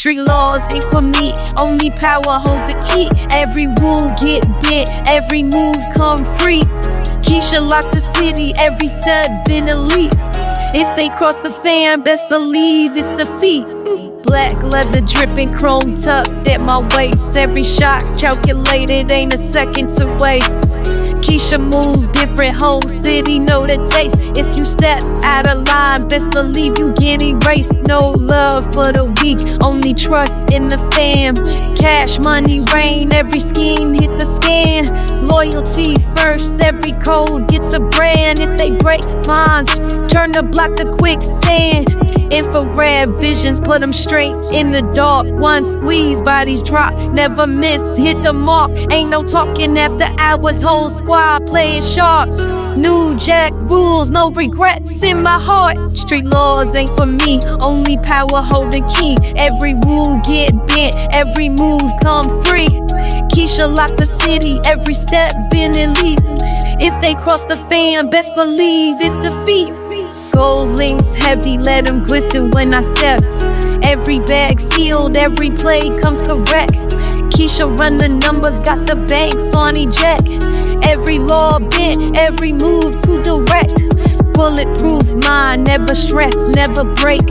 Street laws for me, only power hold the key. Every rule get bent, every move come free. Keisha locked the city, every step been elite. If they cross the fam, best believe it's defeat. Black leather dripping, chrome tucked at my waist. Every shot calculated, ain't a second to waste. Keisha move different, whole city know the taste. If you step out of line, best believe you get erased. No love for the weak, only trust in the fam. Cash, money, rain, every scheme hit the scan. Loyalty first, every code gets a brand. If they break minds, turn the block to quicksand. Infrared visions put them straight in the dark. One squeeze, bodies drop, never miss, hit the mark. Ain't no talking after hours, whole squad playing sharp. New Jack rules, no regrets in my heart. Street laws ain't for me, only power hold the key. Every rule get bent, every move come free. Keisha locked the city, every step been elite. If they cross the fan, best believe it's defeat. Gold links heavy, let them glisten when I step. Every bag sealed, every play comes correct. Keisha run the numbers, got the banks on eject. Every law bent, every move too direct. Bulletproof mind, never stress, never break.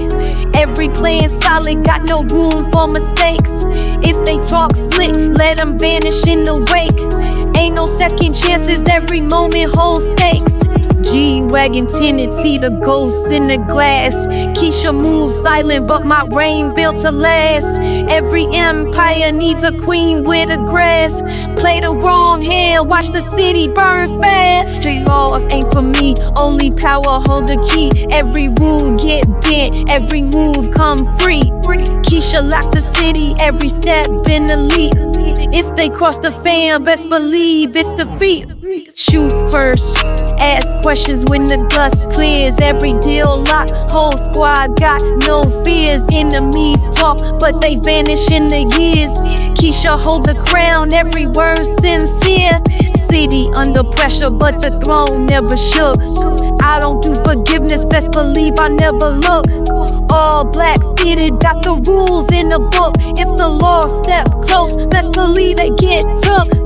Every plan solid, got no room for mistakes. If they talk slick, let them vanish in the wake. Ain't no second chances, every moment holds stakes. G wagon tinted, see the ghosts in the glass. Keisha moves silent, but my reign built to last. Every empire needs a queen with a grass. Play the wrong hand, watch the city burn fast. Street laws ain't for me, only power hold the key. Every rule get bent, every move come free. Keisha locked the city, every step been elite. If they cross the fam, best believe it's defeat. Shoot first. Ask questions when the dust clears. Every deal locked, whole squad got no fears. Enemies talk, but they vanish in the years. Keisha hold the crown, every word sincere. City under pressure, but the throne never shook. I don't do forgiveness, best believe I never look. All black fitted, got the rules in the book. If the law step close, best believe they get took.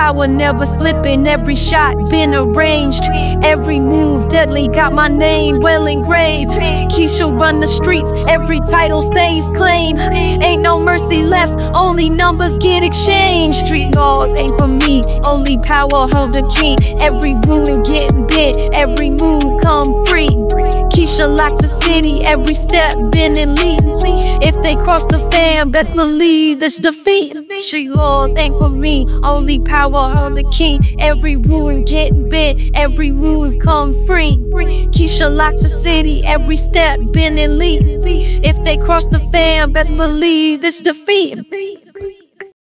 Power never slipping, every shot been arranged. Every move deadly, got my name well engraved. Keisha run the streets, every title stays claimed. Ain't no mercy left, only numbers get exchanged. Street laws ain't for me, only power hold the key. Every wound getting bit, every move come free. Keisha locked the city, every step been elite. If they cross the fam, best believe this defeat. Street laws for me, only power on the key. Every wound getting bit, every move come free. Keisha locked the city, every step been elite. If they cross the fam, best believe this defeat.